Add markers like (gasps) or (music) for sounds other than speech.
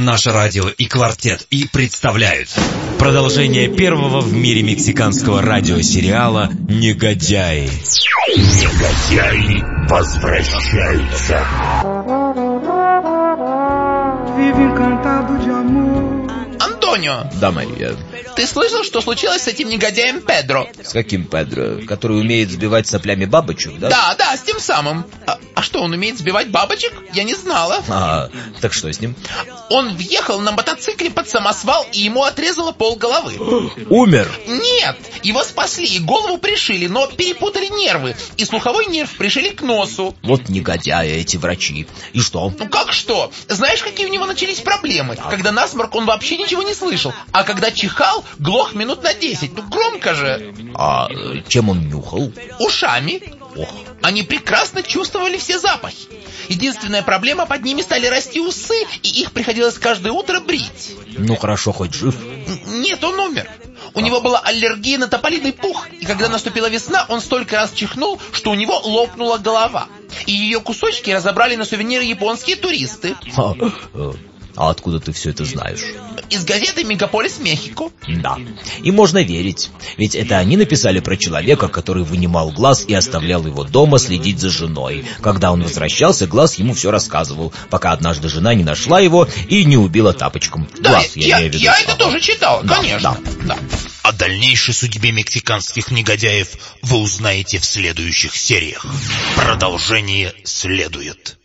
Наше радио и квартет и представляют Продолжение первого в мире мексиканского радиосериала «Негодяи». Негодяи возвращаются. Антонио, Да, Мария. ты слышал, что случилось с этим негодяем Педро? С каким Педро? Который умеет сбивать соплями бабочек, да? Да, да, с тем самым. А, а что, он умеет сбивать бабочек? Я не знала. А, так что с ним? Он въехал на мотоцикле под самосвал, и ему отрезало пол головы. (gasps) Умер. Нет, его спасли и голову пришили, но перепутали нервы, и слуховой нерв пришили к носу. Вот негодяи эти врачи. И что? Ну как что? Знаешь, какие у него начались проблемы? Когда насморк, он вообще ничего не слышал, а когда чихал, глох минут на 10. Ну громко же. А э, чем он нюхал? Ушами. Ох, Они прекрасно чувствовали все запахи. Единственная проблема, под ними стали расти усы, и их приходилось каждое утро брить. ну хорошо, хоть жив. Нет, он умер. У него была аллергия на тополиный пух, и когда наступила весна, он столько раз чихнул, что у него лопнула голова. И ее кусочки разобрали на сувениры японские туристы. А, откуда ты все это знаешь? Из газеты «Мегаполис Мехико». Да. И можно верить. Ведь это они написали про человека, который вынимал глаз и оставлял его дома следить за женой. Когда он возвращался, глаз ему все рассказывал, пока однажды жена не нашла его и не убила тапочком. Да, глаз, я, я, имею в виду. я это тоже читал, Да, конечно. да. Да. О дальнейшей судьбе мексиканских негодяев вы узнаете в следующих сериях. Продолжение следует.